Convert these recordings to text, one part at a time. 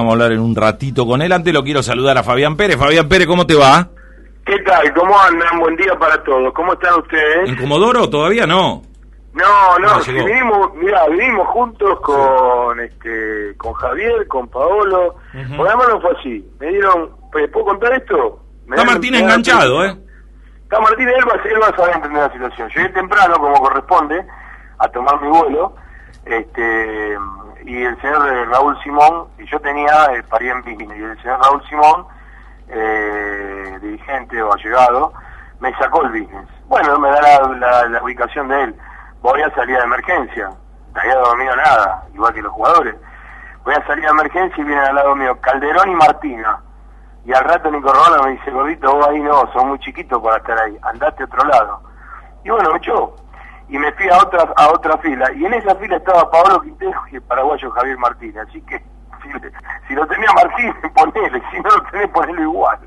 Vamos a hablar en un ratito con él. Antes lo quiero saludar a Fabián Pérez. Fabián Pérez, ¿cómo te va? ¿Qué tal? ¿Cómo andan? Buen día para todos. ¿Cómo están ustedes? ¿En Comodoro todavía no? No, no, si vinimos, mira, vinimos juntos con este con Javier, con Paolo. Ujú. Por además no fue así. Me dieron, ¿puedo contar esto? Me Está Martín enganchado, ¿eh? Está Martín, él va, él va a saber entender la situación. Llegué temprano, como corresponde, a tomar mi vuelo, este y el señor eh, Raúl Simón, y yo tenía el pariente y el señor Raúl Simón, eh, dirigente o allegado, me sacó el business. Bueno, me da la ubicación de él. Voy a salir de emergencia. No había dormido nada, igual que los jugadores. Voy a salir de emergencia y vienen al lado mío Calderón y Martina. Y al rato Nico Romano me dice, gordito, vos ahí no, son muy chiquitos para estar ahí, andate a otro lado. Y bueno, me echó. Y me fui a otra, a otra fila. Y en esa fila estaba Pablo Quintero y el paraguayo Javier Martínez. Así que, si, si lo tenía Martínez, ponele. Si no lo tenés, ponelo igual.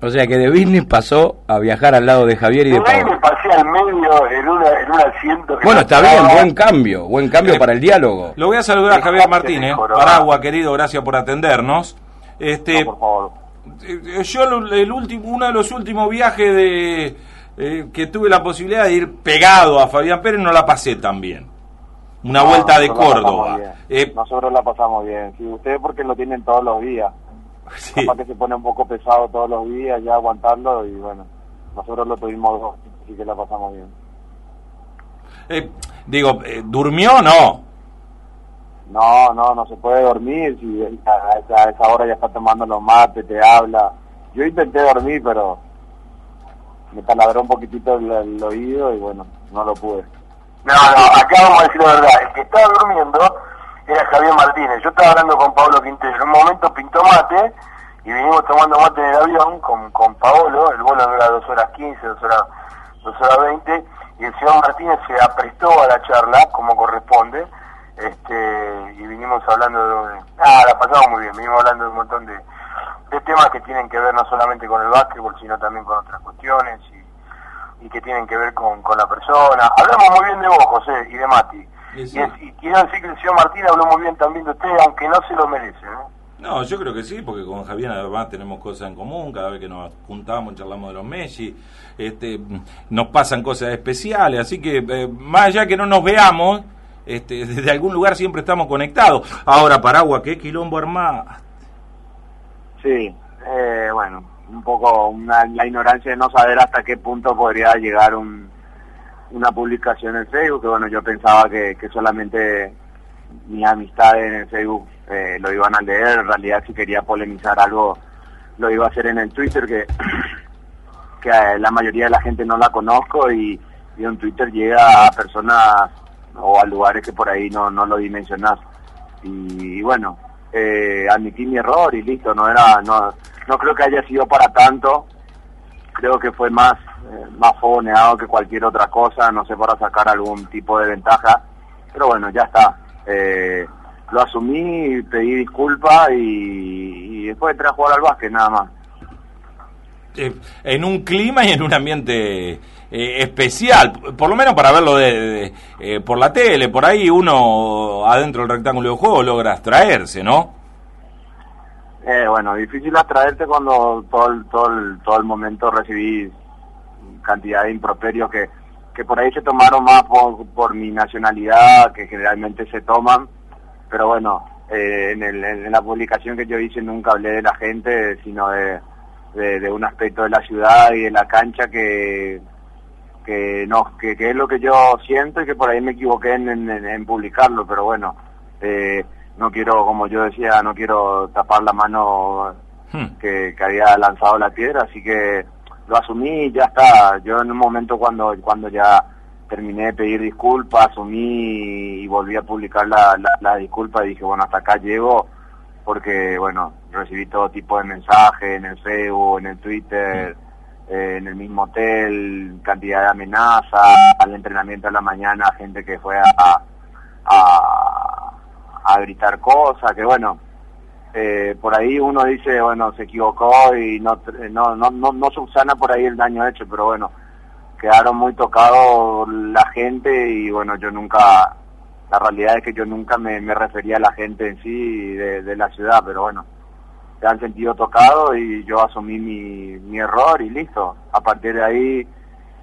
O sea que de business pasó a viajar al lado de Javier y de ahí me Pablo. pasé al medio en, una, en un asiento que Bueno, no está bien, estaba. buen cambio, buen cambio Eh, para el diálogo. Lo voy a saludar a Javier Martínez. Paragua, querido, gracias por atendernos. Este, No, por favor. eh, yo el, el último, uno de los últimos viajes de eh, que tuve la posibilidad de ir pegado a Fabián Pérez no la pasé tan bien. Una No, vuelta de la Córdoba. Eh, Nosotros la pasamos bien. Si ustedes porque lo tienen todos los días. sí. Capaz que se pone un poco pesado todos los días ya aguantarlo y bueno, nosotros lo tuvimos dos, así que la pasamos bien. Eh, digo, eh, ¿durmió o no? No, no, no se puede dormir. Si a esa hora ya está tomando los mates, te habla. Yo intenté dormir, pero me taladró un poquitito el, oído y bueno, no lo pude. No, no, acá vamos a decir la verdad. El que estaba durmiendo era Javier Martínez. Yo estaba hablando con Pablo Quintero. En un momento pintó mate y vinimos tomando mate en el avión con, con Paolo. El vuelo era 2 horas 15, 2 horas, 2 horas 20. Y el señor Martínez se aprestó a la charla, como corresponde. Este Y vinimos hablando de... Ah, la pasamos muy bien. Vinimos hablando de un montón de, de temas que tienen que ver no solamente con el básquetbol, sino también con otras cuestiones. Y, y que tienen que ver con, con la persona. Hablamos muy bien de vos, José, y de Mati. Y sí. Y, es- y quiero decir que el señor Martín habló muy bien también de usted, aunque no se lo merece. ¿no? No, yo creo que sí, porque con Javier además tenemos cosas en común, cada vez que nos juntamos charlamos de los Messi, este, nos pasan cosas especiales, así que eh, más allá que no nos veamos, este, desde algún lugar siempre estamos conectados. Ahora, Paragua, ¿qué quilombo armado? Sí, eh, bueno, un poco una, la ignorancia de no saber hasta qué punto podría llegar un, una publicación en Facebook, que bueno, yo pensaba que, solamente mis amistades en el Facebook eh, lo iban a leer, en realidad si quería polemizar algo lo iba a hacer en el Twitter, que, que eh, la mayoría de la gente no la conozco y, y en Twitter llega a personas o a lugares que por ahí no, no lo dimensionás. Y, bueno, eh, admití mi error y listo, no era, no, no creo que haya sido para tanto, creo que fue más, eh, más fogoneado que cualquier otra cosa, no sé, para sacar algún tipo de ventaja, pero bueno, ya está. Eh, lo asumí, pedí disculpas y, y después entré a jugar al básquet, nada más. Eh, en un clima y en un ambiente eh, especial, por lo menos para verlo de, eh, por la tele, por ahí uno adentro del rectángulo de juego logra abstraerse, ¿no? Eh, bueno, difícil atraerte cuando todo el, todo el, todo el momento recibí cantidad de improperios que, que por ahí se tomaron más por, por mi nacionalidad, que generalmente se toman, pero bueno, en, el- en la publicación que yo hice nunca hablé de la gente, sino de, de, de un aspecto de la ciudad y de la cancha que que no que, que es lo que yo siento y que por ahí me equivoqué en, en- en publicarlo, pero bueno, eh, no quiero, como yo decía, no quiero tapar la mano Hmm. que, que había lanzado la piedra, así que lo asumí y ya está. Yo en un momento cuando cuando ya terminé de pedir disculpas, asumí y volví a publicar la, la, la disculpa y dije, bueno, hasta acá llego, porque, bueno, recibí todo tipo de mensajes en el Facebook, en el Twitter, eh, en el mismo hotel, cantidad de amenazas, al entrenamiento a la mañana, gente que fue a, a, a gritar cosas, que bueno, eh, por ahí uno dice, bueno, se equivocó y no, no, no, no, no subsana por ahí el daño hecho, pero bueno, quedaron muy tocados la gente y bueno, yo nunca la realidad es que yo nunca me, refería a la gente en sí de, la ciudad, pero bueno, se han sentido tocado y yo asumí mi, mi error y listo. A partir de ahí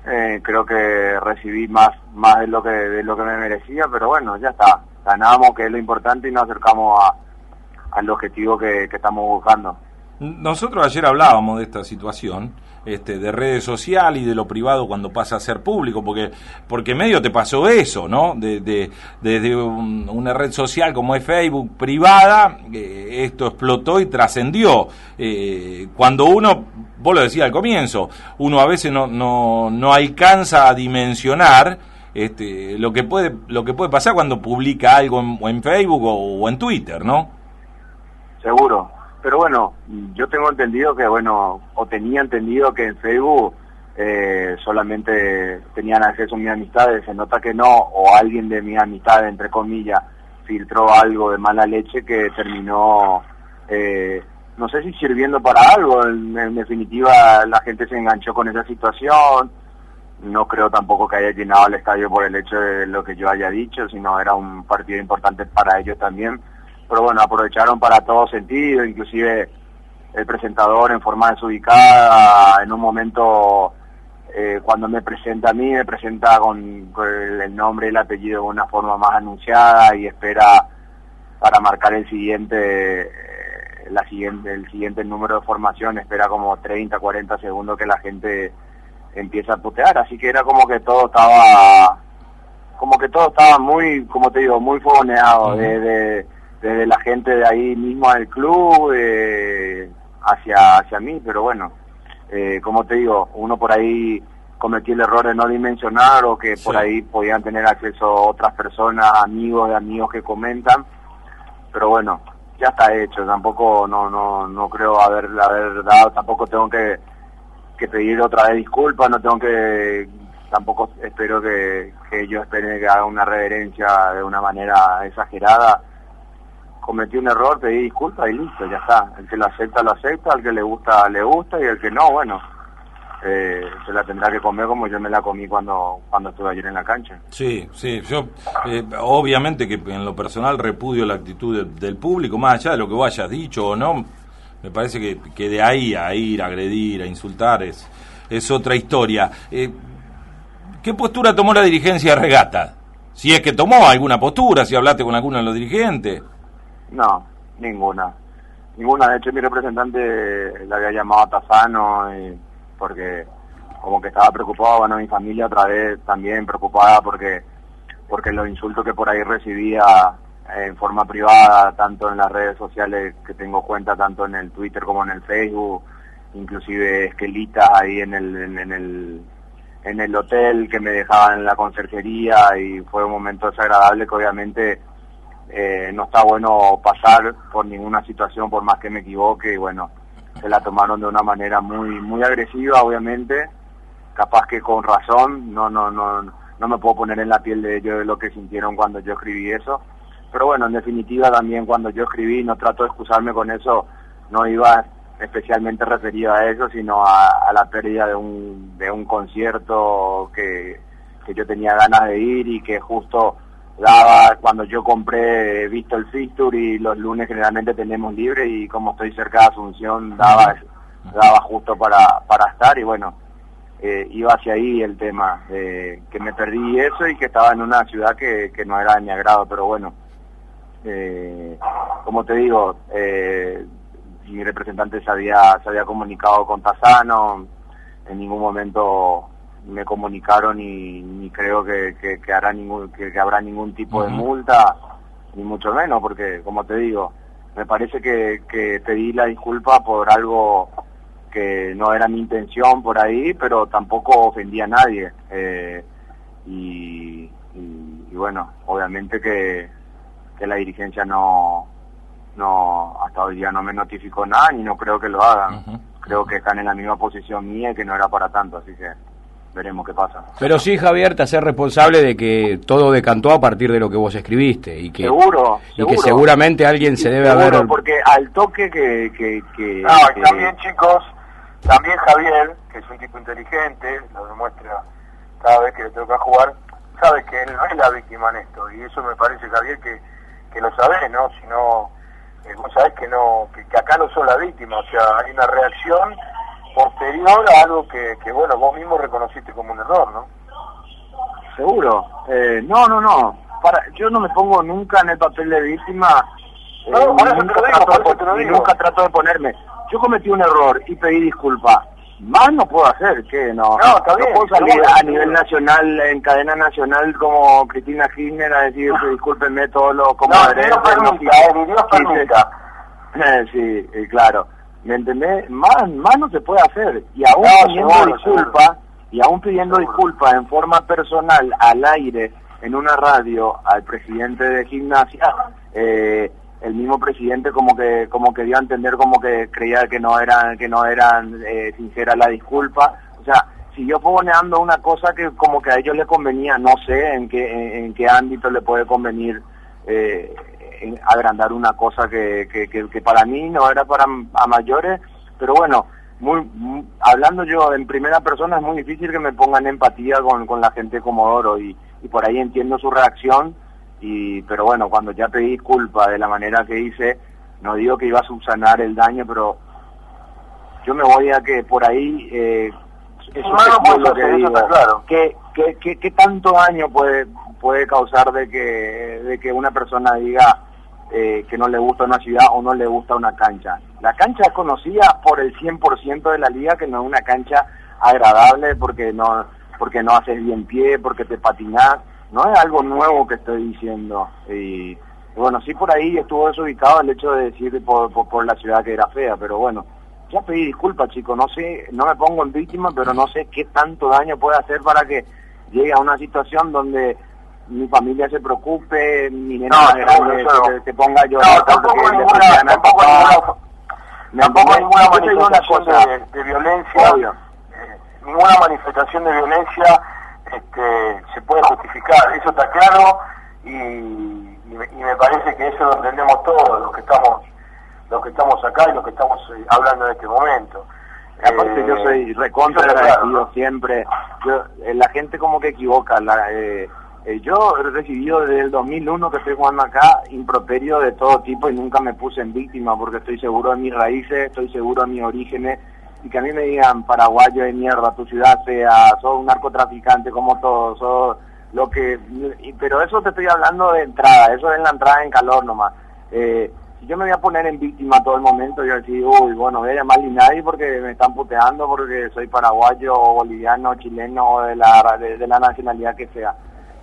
eh, creo que recibí más más de lo que de lo que me merecía, pero bueno, ya está. Ganamos, que es lo importante, y nos acercamos a, al objetivo que estamos buscando. Nosotros ayer hablábamos de esta situación este, de redes sociales y de lo privado cuando pasa a ser público, porque, porque medio te pasó eso, ¿no? Desde de, una red social como es Facebook privada, eh, esto explotó y trascendió. Eh, cuando uno, vos lo decías al comienzo, uno a veces no, no, no alcanza a dimensionar este, lo, que puede, lo que puede pasar cuando publica algo en, Facebook o en Twitter, ¿no? Seguro, pero bueno, yo tengo entendido que, bueno, o tenía entendido que en Facebook eh, solamente tenían acceso a mis amistades, se nota que no, o alguien de mi amistad, entre comillas, filtró algo de mala leche que terminó, eh, no sé si sirviendo para algo, en, definitiva la gente se enganchó con esa situación, no creo tampoco que haya llenado el estadio por el hecho de lo que yo haya dicho, sino era un partido importante para ellos también pero bueno, aprovecharon para todo sentido, inclusive el presentador en forma desubicada, en un momento eh, cuando me presenta a mí, me presenta con, el nombre y el apellido de una forma más anunciada y espera para marcar el siguiente, eh, la siguiente, el siguiente número de formación, espera como 30, 40 segundos que la gente empieza a putear, así que era como que todo estaba, como que todo estaba muy, como te digo, muy fogoneado, de desde la gente de ahí mismo del club eh, hacia, hacia mí, pero bueno, eh, como te digo, uno por ahí cometió el error de no dimensionar o que por ahí podían tener acceso otras personas, amigos de amigos que comentan, pero bueno, ya está hecho, tampoco no no no creo haber haber dado, tampoco tengo que, que pedir otra vez disculpas, no tengo que tampoco espero que, que ellos esperen que haga una reverencia de una manera exagerada cometí un error, pedí disculpas y listo, ya está. El que lo acepta, lo acepta, al que le gusta, le gusta y el que no, bueno, eh, se la tendrá que comer como yo me la comí cuando cuando estuve ayer en la cancha. Sí, sí, yo eh, obviamente que en lo personal repudio la actitud del público, más allá de lo que vos hayas dicho o no, me parece que, que de ahí a ir, a agredir, a insultar es, es otra historia. Eh, ¿Qué postura tomó la dirigencia de Regata? Si es que tomó alguna postura, si hablaste con alguno de los dirigentes. No, ninguna. Ninguna. De hecho, mi representante le había llamado a Tazano y porque como que estaba preocupado, bueno, mi familia otra vez también preocupada porque porque los insultos que por ahí recibía en forma privada, tanto en las redes sociales que tengo cuenta, tanto en el Twitter como en el Facebook, inclusive esquelitas ahí en el, en, el en el hotel que me dejaban en la conserjería y fue un momento desagradable que obviamente eh, no está bueno pasar por ninguna situación por más que me equivoque y bueno se la tomaron de una manera muy muy agresiva obviamente. Capaz que con razón no no no no me puedo poner en la piel de ellos de lo que sintieron cuando yo escribí eso. Pero bueno en definitiva también cuando yo escribí no trato de excusarme con eso no iba especialmente referido a eso sino a, a la pérdida de un de un concierto que que yo tenía ganas de ir y que justo daba cuando yo compré visto el fixture y los lunes generalmente tenemos libre y como estoy cerca de Asunción daba daba justo para para estar y bueno eh, iba hacia ahí el tema de que me perdí eso y que estaba en una ciudad que, que no era de mi agrado pero bueno eh, como te digo eh, mi representante se había se había comunicado con Tazano en ningún momento me comunicaron y ni creo que, que, hará ningún, que, habrá ningún tipo de multa, ni mucho menos, porque como te digo, me parece que, que pedí la disculpa por algo que no era mi intención por ahí, pero tampoco ofendí a nadie. Eh, y, y, bueno, obviamente que, que la dirigencia no, no, hasta hoy día no me notificó nada ni no creo que lo hagan. Creo que están en la misma posición mía y que no era para tanto, así que veremos qué pasa. Pero sí, Javier, te hace responsable de que todo decantó a partir de lo que vos escribiste y que seguro, y que seguramente alguien se debe haber porque al toque que que, no, también chicos, también Javier, que es un tipo inteligente, lo demuestra cada vez que le toca jugar, sabe que él no es la víctima en esto, y eso me parece, Javier, que, que lo sabés, ¿no? Si no, eh, vos sabés que, no, que, acá no son la víctima, o sea, hay una reacción posterior a algo que, que bueno, vos mismo reconociste como un error, ¿no? Seguro. Eh, no, no, no. Para, yo no me pongo nunca en el papel de víctima. No, eh, nunca, trato de, nunca trato de ponerme. Yo cometí un error y pedí disculpas más no puedo hacer, que no. No, está bien. puedo salir a nivel nacional, en cadena nacional, como Cristina Kirchner, a decir, no. discúlpenme todo lo como No, Dios permita, eh, Dios permita. Sí, sí, claro. ¿Me entendés? Más, más no se puede hacer. Y aún pidiendo disculpas, y aún pidiendo disculpas en forma personal, al aire, en una radio, al presidente de gimnasia, eh, el mismo presidente como que como que dio a entender como que creía que no eran que no eran eh, sinceras la disculpa o sea siguió fogoneando una cosa que como que a ellos le convenía no sé en qué en, qué ámbito le puede convenir eh, agrandar una cosa que, que, que, para mí no era para a mayores pero bueno muy, hablando yo en primera persona es muy difícil que me pongan empatía con, con la gente de Comodoro y, y por ahí entiendo su reacción y pero bueno cuando ya pedí disculpa de la manera que hice no digo que iba a subsanar el daño pero yo me voy a que por ahí eh, eso es lo que digo claro. ¿Qué, qué, qué, tanto daño puede puede causar de que de que una persona diga eh, que no le gusta una ciudad o no le gusta una cancha. La cancha es conocida por el 100% de la liga que no es una cancha agradable porque no porque no haces bien pie porque te patinas no es algo nuevo que estoy diciendo. Y, bueno, sí por ahí estuvo desubicado el hecho de decir por, por, la ciudad que era fea, pero bueno, ya pedí disculpas, chicos, no sé, no me pongo en víctima, pero no sé qué tanto daño puede hacer para que llegue a una situación donde mi familia se preocupe, mi nena se, ponga a llorar no, tampoco porque ninguna, tampoco ninguna, manifestación de, de, violencia, eh, ninguna manifestación de violencia este, se puede justificar, eso está claro y, me parece que eso lo entendemos todos los que estamos los que estamos acá y los que estamos eh, hablando en este momento. Aparte yo soy eh, recontra agradecido siempre, yo, eh, la gente como que equivoca, la, yo he recibido desde el 2001 que estoy jugando acá improperio de todo tipo y nunca me puse en víctima porque estoy seguro de mis raíces, estoy seguro de mis orígenes y que a mí me digan paraguayo de mierda, tu ciudad sea, sos un narcotraficante como todos, sos lo que... pero eso te estoy hablando de entrada, eso es la entrada en calor nomás. Eh, si yo me voy a poner en víctima todo el momento, yo decir, uy, bueno, voy a llamar a nadie porque me están puteando porque soy paraguayo o boliviano, chileno o de la, de, la nacionalidad que sea.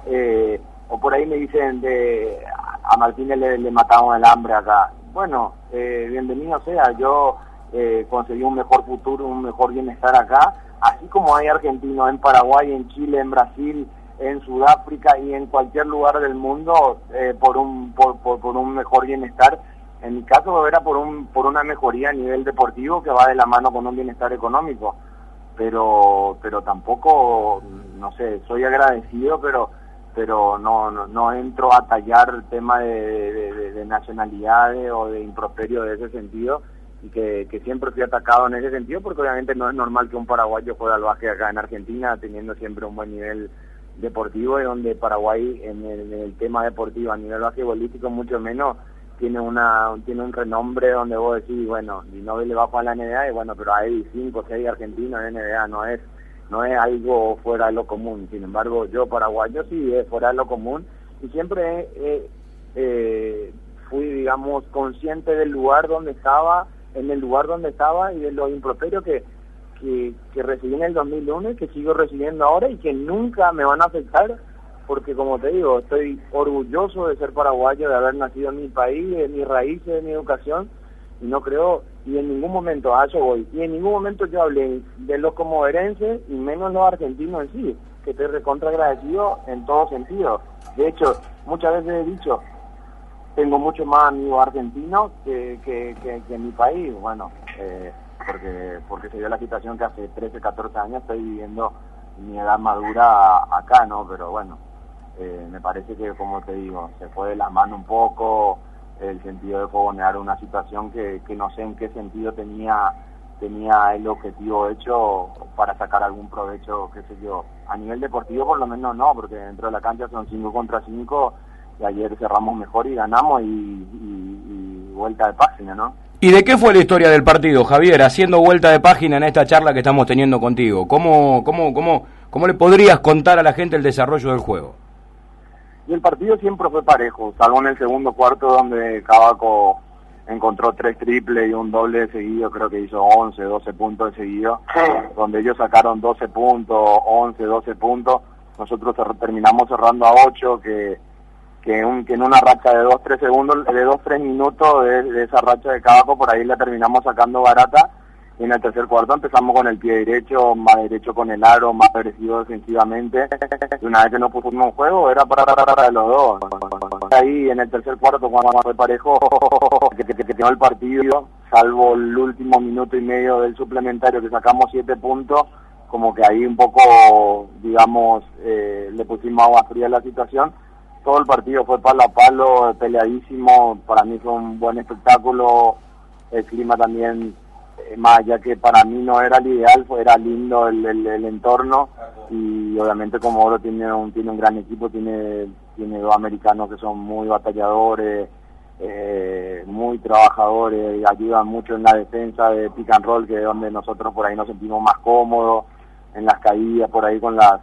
Eh, o por ahí me dicen de a Martínez le, matamos el hambre acá. Bueno, eh, bienvenido sea, yo eh, conseguir un mejor futuro, un mejor bienestar acá, así como hay argentinos en Paraguay, en Chile, en Brasil, en Sudáfrica y en cualquier lugar del mundo eh, por, un, por, por, un mejor bienestar. En mi caso era por, un, por una mejoría a nivel deportivo que va de la mano con un bienestar económico. Pero, pero tampoco, no sé, soy agradecido, pero pero no, no, no entro a tallar el tema de, de nacionalidades o de improperio de ese sentido y que, siempre fui atacado en ese sentido porque obviamente no es normal que un paraguayo juegue al básquet acá en Argentina teniendo siempre un buen nivel deportivo y donde Paraguay en el, tema deportivo a nivel basquetbolístico mucho menos tiene una tiene un renombre donde vos decís bueno no le va a la NBA y bueno pero hay cinco o seis argentinos en NBA no es no es algo fuera de lo común. Sin embargo yo paraguayo sí es fuera de lo común. Y siempre eh, fui digamos consciente del lugar donde estaba en el lugar donde estaba y de los improperios que, que, recibí en el 2001 y que sigo recibiendo ahora y que nunca me van a afectar porque como te digo, estoy orgulloso de ser paraguayo, de haber nacido en mi país, de mis raíces, de mi educación, no creo, y en ningún momento, a eso voy, y en ningún momento yo hablé de los comoverenses y menos los argentinos en sí, que estoy recontra agradecido en todo sentido. De hecho, muchas veces he dicho, tengo mucho más amigos argentinos que, que, que, en mi país, bueno, eh, porque porque se dio la situación que hace 13, 14 años estoy viviendo mi edad madura acá, ¿no? Pero bueno, eh, me parece que, como te digo, se fue de la mano un poco el sentido de fogonear una situación que, que no sé en qué sentido tenía tenía el objetivo hecho para sacar algún provecho, qué sé yo. A nivel deportivo por lo menos no, porque dentro de la cancha son 5 contra 5 y ayer cerramos mejor y ganamos y, y, vuelta de página, ¿no? ¿Y de qué fue la historia del partido, Javier? Haciendo vuelta de página en esta charla que estamos teniendo contigo. ¿Cómo, cómo, cómo, cómo le podrías contar a la gente el desarrollo del juego? Y el partido siempre fue parejo, salvo en el segundo cuarto donde Cabaco encontró tres triples y un doble de seguido, creo que hizo 11, 12 puntos de seguido, donde ellos sacaron 12 puntos, 11, 12 puntos, nosotros terminamos cerrando a 8, que, que, un, que en una racha de 2, 3 segundos, de 2, 3 minutos de, de esa racha de Cabaco, por ahí la terminamos sacando barata en el tercer cuarto empezamos con el pie derecho, más derecho con el aro, más agresivo defensivamente. Y una vez que nos pusimos en juego, era para, para, los dos. Ahí en el tercer cuarto, cuando fue parejo, que, que, que, el partido, salvo el último minuto y medio del suplementario que sacamos siete puntos, como que ahí un poco, digamos, eh, le pusimos agua fría a la situación. Todo el partido fue palo a palo, peleadísimo. Para mí fue un buen espectáculo. El clima también más ya que para mí no era el ideal, fue, era lindo el, el, entorno y obviamente como Oro tiene un, tiene un gran equipo, tiene, tiene dos americanos que son muy batalladores, eh, muy trabajadores, ayudan mucho en la defensa de pick and roll, que es donde nosotros por ahí nos sentimos más cómodos, en las caídas, por ahí con las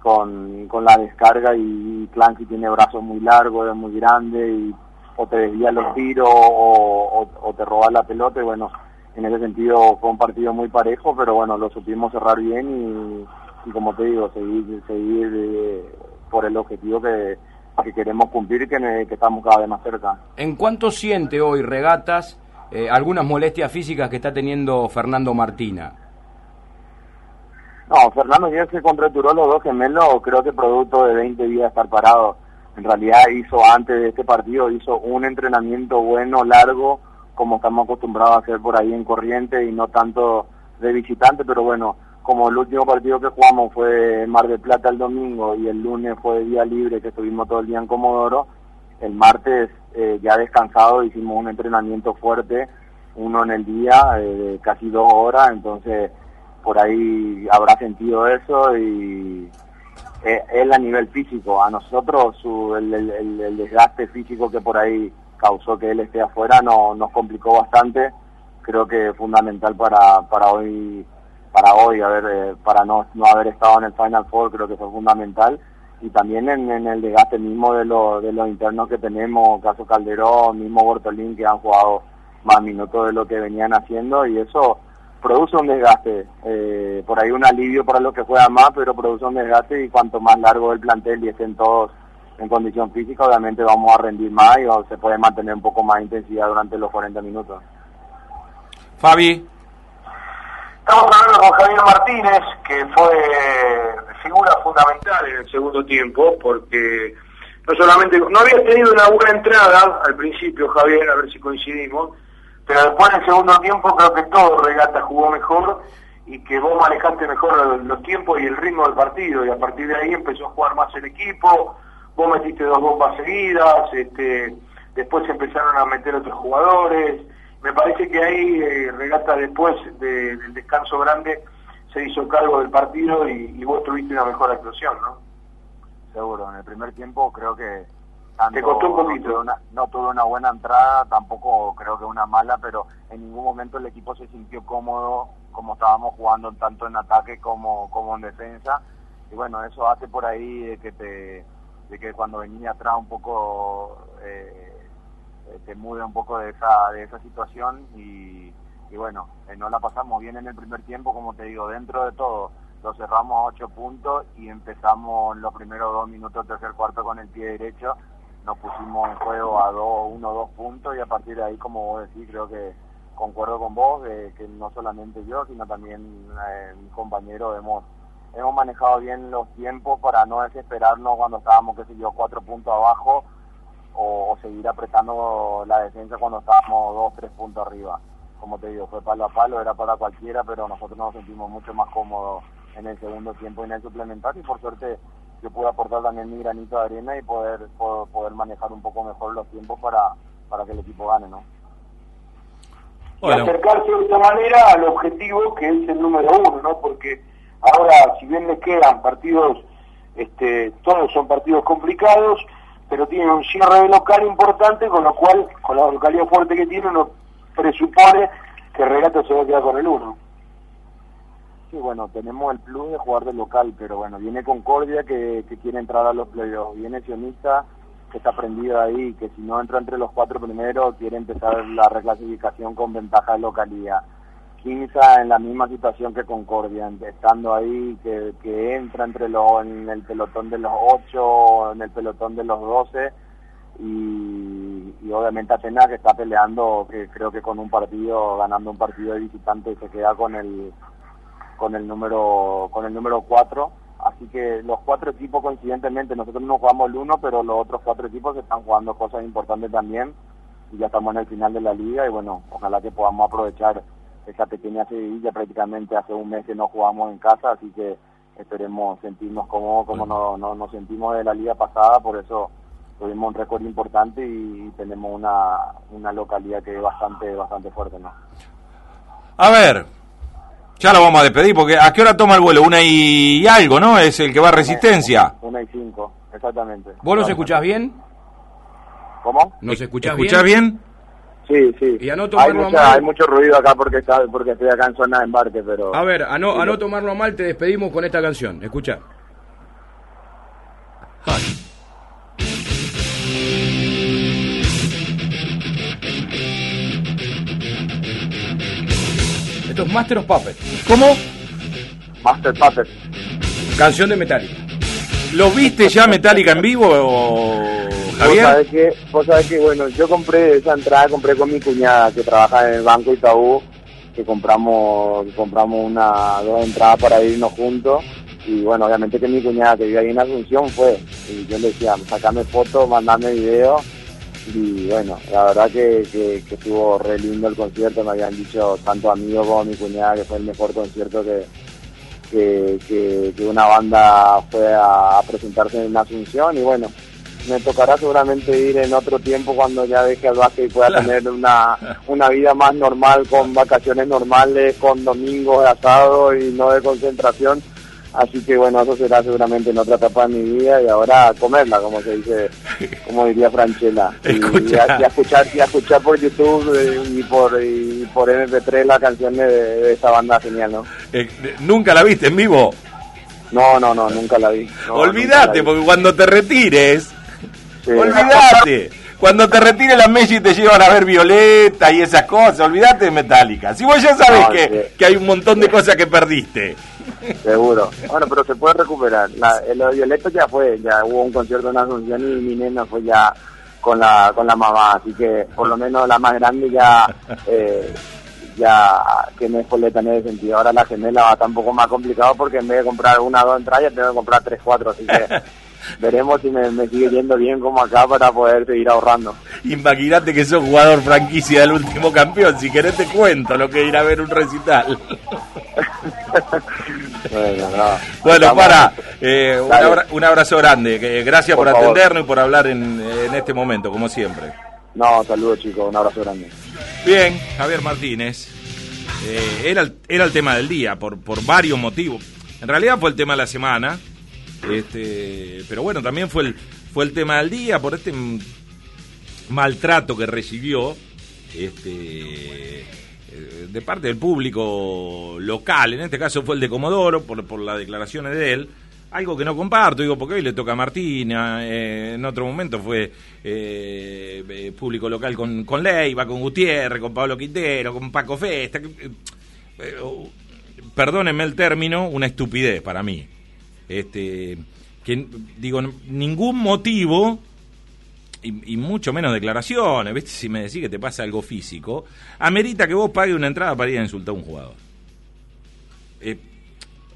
con, con la descarga y Clancy tiene brazos muy largos, es muy grande y o te desvía los tiros o, o te roba la pelota y bueno, en ese sentido fue un partido muy parejo, pero bueno, lo supimos cerrar bien y, como te digo, seguir, seguir eh, por el objetivo que, que queremos cumplir y que, que, estamos cada vez más cerca. ¿En cuánto siente hoy Regatas eh, algunas molestias físicas que está teniendo Fernando Martina? No, Fernando ya se contraturó los dos gemelos, creo que producto de 20 días estar parado. En realidad hizo antes de este partido, hizo un entrenamiento bueno, largo, como estamos acostumbrados a hacer por ahí en corriente y no tanto de visitante, pero bueno, como el último partido que jugamos fue Mar del Plata el domingo y el lunes fue día libre que estuvimos todo el día en Comodoro, el martes eh, ya descansado hicimos un entrenamiento fuerte, uno en el día, eh, casi dos horas, entonces por ahí habrá sentido eso y eh, él a nivel físico, a nosotros su, el, el, el desgaste físico que por ahí causó que él esté afuera, no, nos complicó bastante. Creo que es fundamental para, para hoy, para hoy, a ver, eh, para no, no haber estado en el Final Four, creo que fue fundamental. Y también en, el desgaste mismo de, lo, de los internos que tenemos, caso Calderón, mismo Bortolín, que han jugado más minutos de lo que venían haciendo, y eso produce un desgaste. Eh, por ahí un alivio para los que juegan más, pero produce un desgaste y cuanto más largo el plantel y estén todos en condición física, obviamente vamos a rendir más y se puede mantener un poco más de intensidad durante los 40 minutos. Fabi. Estamos hablando con Javier Martínez, que fue figura fundamental en el segundo tiempo, porque no solamente, no había tenido una buena entrada al principio, Javier, a ver si coincidimos, pero después en el segundo tiempo creo que todo Regata jugó mejor y que vos manejaste mejor los tiempos y el ritmo del partido, y a partir de ahí empezó a jugar más el equipo, vos metiste dos bombas seguidas, este, después empezaron a meter otros jugadores, me parece que ahí eh, Regata después del descanso grande se hizo cargo del partido y, vos tuviste una mejor actuación, ¿no? Seguro, en el primer tiempo creo que Te costó un poquito. No tuve, una, no tuve una buena entrada, tampoco creo que una mala, pero en ningún momento el equipo se sintió cómodo como estábamos jugando tanto en ataque como, como en defensa. Y bueno, eso hace por ahí que te de que cuando venía atrás un poco eh, eh, te mude un poco de esa de esa situación y, bueno eh, no la pasamos bien en el primer tiempo como te digo dentro de todo lo cerramos a ocho puntos y empezamos los primeros dos minutos tercer cuarto con el pie derecho nos pusimos en juego a dos uno dos puntos y a partir de ahí como vos decís creo que concuerdo con vos de que no solamente yo sino también eh, mi compañero hemos hemos manejado bien los tiempos para no desesperarnos cuando estábamos, qué sé yo, cuatro puntos abajo o, seguir apretando la defensa cuando estábamos dos, tres puntos arriba. Como te digo, fue palo a palo, era para cualquiera, pero nosotros nos sentimos mucho más cómodos en el segundo tiempo y en el suplementario y por suerte yo pude aportar también mi granito de arena y poder, poder, manejar un poco mejor los tiempos para, para que el equipo gane, ¿no? y acercarse de esta manera al objetivo que es el número uno, ¿no? Porque ahora, si bien les quedan partidos, este, todos son partidos complicados, pero tienen un cierre de local importante, con lo cual, con la localidad fuerte que tiene, uno presupone que Regata se va a quedar con el uno. Sí, bueno, tenemos el plus de jugar de local, pero bueno, viene Concordia que, que quiere entrar a los playoffs, viene Sionista que está prendido ahí, que si no entra entre los cuatro primeros quiere empezar la reclasificación con ventaja de localidad. Quinza en la misma situación que Concordia, estando ahí, que, que entra entre los, en el pelotón de los ocho, en el pelotón de los doce, y, y, obviamente Atenas que está peleando, que creo que con un partido, ganando un partido de visitante, se queda con el con el número con el número cuatro. Así que los cuatro equipos coincidentemente, nosotros no jugamos el uno, pero los otros cuatro equipos están jugando cosas importantes también y ya estamos en el final de la liga y bueno, ojalá que podamos aprovechar esa pequeña Sevilla, prácticamente hace un mes que no jugamos en casa, así que esperemos sentirnos como, como no, no, nos sentimos de la liga pasada, por eso tuvimos un récord importante y tenemos una, una localidad que es bastante, bastante fuerte, ¿no? A ver, ya lo vamos a despedir, porque ¿a qué hora toma el vuelo? Una y algo, ¿no? Es el que va a Resistencia. Una y cinco, exactamente. ¿Vos nos escuchás bien? ¿Cómo? ¿Nos escuchás, ¿Escuchás bien? Sí, sí. Y a no hay, tomarlo mucha- mal. hay mucho ruido acá porque está, porque estoy acá en zona de embarque, pero... A ver, a no, a no tomarlo mal, te despedimos con esta canción. Escucha. Esto es Master of Puppets. ¿Cómo? Master Puppet. Canción de Metallica. ¿Lo viste ya Metallica en vivo, o- Vos sabés que, vos sabés que, bueno, yo compré esa entrada, compré con mi cuñada que trabaja en el Banco Itaú, que compramos, compramos una, dos entradas para irnos juntos. Y bueno, obviamente que mi cuñada que vive ahí en Asunción fue. Y yo le decía, sacame fotos, mandame video. Y bueno, la verdad que, que, que estuvo re lindo el concierto, me habían dicho tanto amigos como mi cuñada que fue el mejor concierto que, que, que, que una banda fue a, a presentarse en Asunción y bueno, me tocará seguramente ir en otro tiempo cuando ya deje el básquet y pueda Claro. tener una, una vida más normal, con vacaciones normales, con domingos de asado y no de concentración. Así que bueno, eso será seguramente en otra etapa de mi vida y ahora comerla, como se dice, como diría Franchella. Y, a, escuchar, y a escuchar por YouTube eh, y por, y por MP3 las canciones de, de esta banda genial, ¿no? Eh, ¿Nunca la viste en vivo? No, no, no, nunca la vi. No, Olvídate, porque cuando te retires. Olvídate. Cuando te retires la Messi te llevan a ver Violeta y esas cosas, olvídate de Metallica. Si vos ya sabes No, que, sí. que hay un montón de cosas que perdiste. Seguro. Bueno, pero se puede recuperar. La, el de Violeta ya fue, ya hubo un concierto en Asunción y mi nena fue ya con la con la mamá, así que por lo menos la más grande ya eh, ya que no es boleta en ese sentido. Ahora la gemela va a estar un poco más complicado porque en vez de comprar una o dos entradas tengo que comprar tres, cuatro, así que veremos si me, me sigue yendo bien como acá para poder seguir ahorrando. Imagínate que sos jugador franquicia del último campeón. Si querés te cuento lo que ir a ver un recital. Bueno, no. Bueno, para, eh, un, Dale. abra- un abrazo grande. que gracias por, Por favor. atendernos y por hablar en, en este momento, como siempre. No, saludos chicos, un abrazo grande. Bien, Javier Martínez. Eh, era, el, era el tema del día, por, por varios motivos. En realidad fue el tema de la semana. Este, pero bueno, también fue el, fue el tema del día por este maltrato que recibió este, eh, de parte del público local. En este caso fue el de Comodoro, por, por las declaraciones de él. Algo que no comparto, digo, porque hoy le toca a Martina, eh, en otro momento fue eh, público local con, con Leiva, con Gutiérrez, con Pablo Quintero, con Paco Festa. eh, perdónenme el término, una estupidez para mí. Este, que digo, ningún motivo y, mucho menos declaraciones, ¿viste? Si me decís que te pasa algo físico, amerita que vos pagues una entrada para ir a insultar a un jugador. Eh,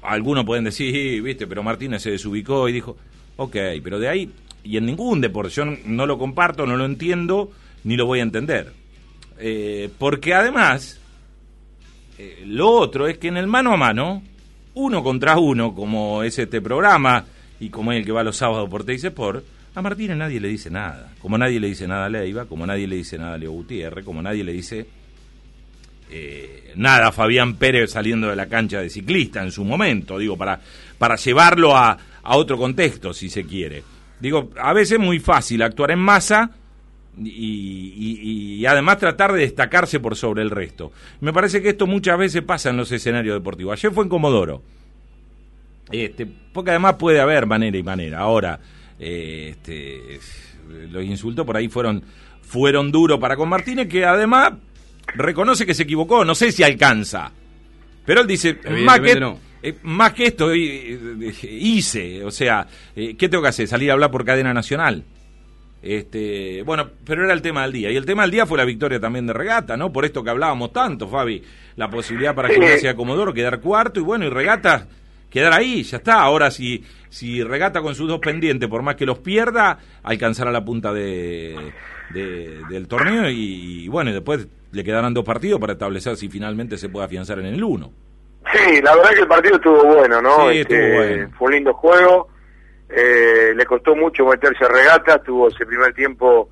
algunos pueden decir, ¿viste? Pero Martínez se desubicó y dijo, ok, pero de ahí, y en ningún deporte, yo no lo comparto, no lo entiendo, ni lo voy a entender. Eh, porque además, eh, lo otro es que en el mano a mano, uno contra uno, como es este programa y como es el que va los sábados por Sport, a Martínez nadie le dice nada. Como nadie le dice nada a Leiva, como nadie le dice nada a Leo Gutiérrez, como nadie le dice eh, nada Fabián Pérez saliendo de la cancha de ciclista en su momento, digo, para, para llevarlo a, a otro contexto, si se quiere. Digo, a veces es muy fácil actuar en masa y, y, además tratar de destacarse por sobre el resto. Me parece que esto muchas veces pasa en los escenarios deportivos. Ayer fue en Comodoro. Este, porque además puede haber manera y manera. Ahora, eh, este, los insultos por ahí fueron, fueron duros para con Martínez, que además reconoce que se equivocó. No sé si alcanza. Pero él dice, más que, eh, más que esto eh, hice. O sea, ¿qué tengo que hacer? ¿Salir a hablar por cadena nacional? Este, bueno, pero era el tema del día. Y el tema del día fue la victoria también de Regata, ¿no? Por esto que hablábamos tanto, Fabi. La posibilidad para Gimnasia Comodoro quedar cuarto y bueno, y Regata quedar ahí, ya está. Ahora si, si Regata con sus dos pendientes, por más que los pierda, alcanzará la punta de, del torneo y, bueno, y después le quedarán dos partidos para establecer si finalmente se puede afianzar en el uno. Sí, la verdad que el partido estuvo bueno, ¿no? Sí, estuvo este, bueno. Fue un lindo juego eh, le costó mucho meterse a regata, tuvo ese primer tiempo,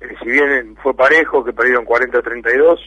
eh, si bien fue parejo, que perdieron 40-32,